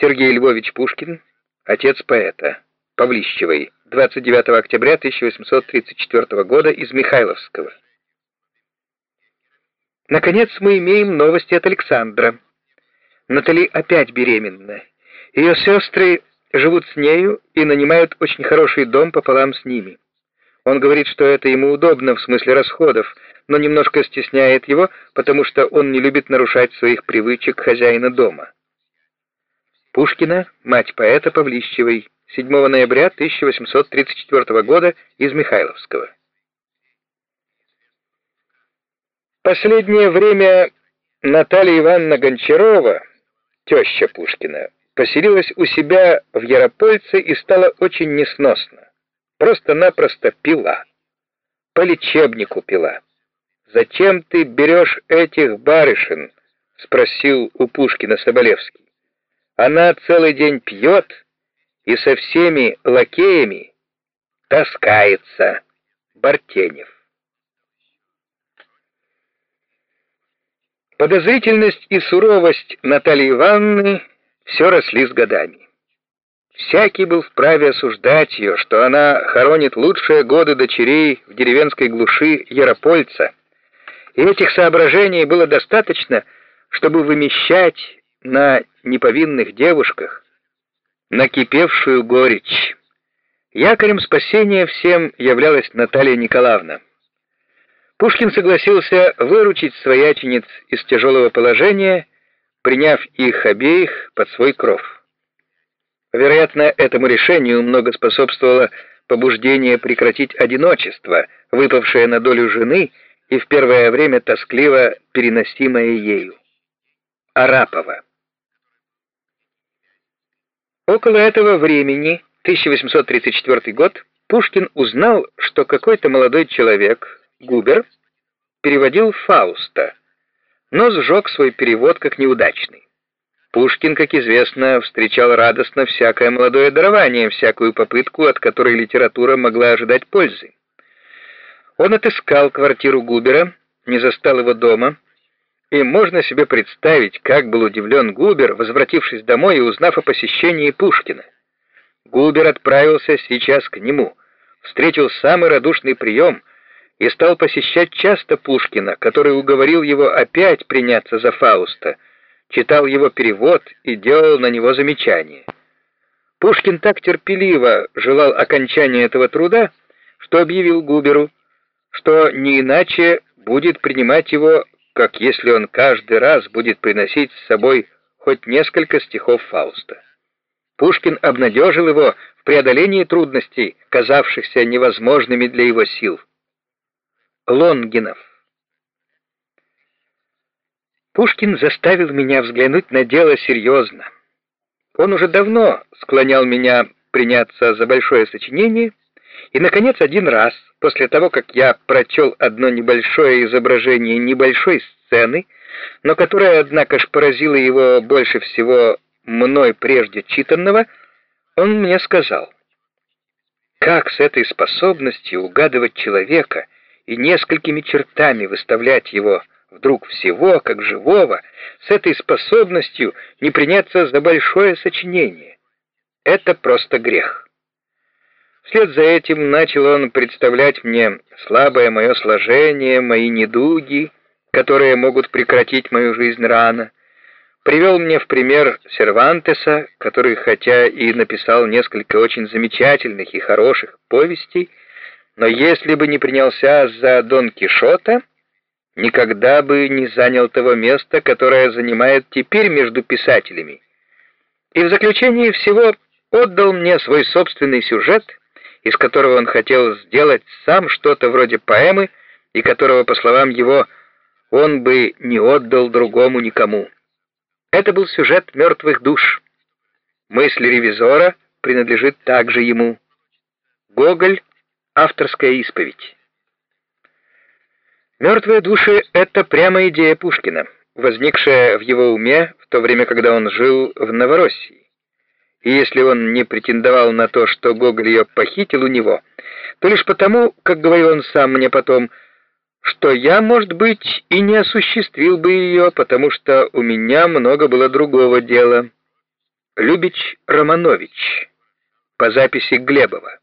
Сергей Львович Пушкин, отец поэта, Павлищевой, 29 октября 1834 года из Михайловского. Наконец мы имеем новости от Александра. Натали опять беременна. Ее сестры живут с нею и нанимают очень хороший дом пополам с ними. Он говорит, что это ему удобно в смысле расходов, но немножко стесняет его, потому что он не любит нарушать своих привычек хозяина дома. Пушкина, мать поэта Павлищевой, 7 ноября 1834 года из Михайловского. Последнее время Наталья Ивановна Гончарова, теща Пушкина, поселилась у себя в Яропольце и стала очень несносно. Просто-напросто пила. По лечебнику пила. «Зачем ты берешь этих барышин?» — спросил у Пушкина Соболевский. «Она целый день пьет и со всеми лакеями таскается». Бартенев. Подозрительность и суровость Натальи Ивановны все росли с годами. Всякий был вправе осуждать ее, что она хоронит лучшие годы дочерей в деревенской глуши Яропольца, и этих соображений было достаточно, чтобы вымещать на неповинных девушках накипевшую горечь. Якорем спасения всем являлась Наталья Николаевна. Пушкин согласился выручить своячениц из тяжелого положения, приняв их обеих под свой кров. Вероятно, этому решению много способствовало побуждение прекратить одиночество, выпавшее на долю жены и в первое время тоскливо переносимое ею. Арапова. Около этого времени, 1834 год, Пушкин узнал, что какой-то молодой человек, Губер переводил Фауста, но сжег свой перевод как неудачный. Пушкин, как известно, встречал радостно всякое молодое дарование, всякую попытку, от которой литература могла ожидать пользы. Он отыскал квартиру Губера, не застал его дома, и можно себе представить, как был удивлен Губер, возвратившись домой и узнав о посещении Пушкина. Губер отправился сейчас к нему, встретил самый радушный прием — и стал посещать часто Пушкина, который уговорил его опять приняться за Фауста, читал его перевод и делал на него замечания. Пушкин так терпеливо желал окончания этого труда, что объявил Губеру, что не иначе будет принимать его, как если он каждый раз будет приносить с собой хоть несколько стихов Фауста. Пушкин обнадежил его в преодолении трудностей, казавшихся невозможными для его сил. Лонгинов. Пушкин заставил меня взглянуть на дело серьезно. Он уже давно склонял меня приняться за большое сочинение, и, наконец, один раз, после того, как я прочел одно небольшое изображение небольшой сцены, но которое, однако ж, поразило его больше всего мной прежде читанного, он мне сказал, «Как с этой способностью угадывать человека — и несколькими чертами выставлять его вдруг всего, как живого, с этой способностью не приняться за большое сочинение. Это просто грех. Вслед за этим начал он представлять мне слабое мое сложение, мои недуги, которые могут прекратить мою жизнь рано. Привел мне в пример Сервантеса, который, хотя и написал несколько очень замечательных и хороших повестей, но если бы не принялся за Дон Кишота, никогда бы не занял того места, которое занимает теперь между писателями. И в заключении всего отдал мне свой собственный сюжет, из которого он хотел сделать сам что-то вроде поэмы, и которого, по словам его, он бы не отдал другому никому. Это был сюжет «Мертвых душ». Мысль ревизора принадлежит также ему. Гоголь Авторская исповедь. Мертвые души — это прямо идея Пушкина, возникшая в его уме в то время, когда он жил в Новороссии. И если он не претендовал на то, что Гоголь ее похитил у него, то лишь потому, как говорил он сам мне потом, что я, может быть, и не осуществил бы ее, потому что у меня много было другого дела. Любич Романович по записи Глебова.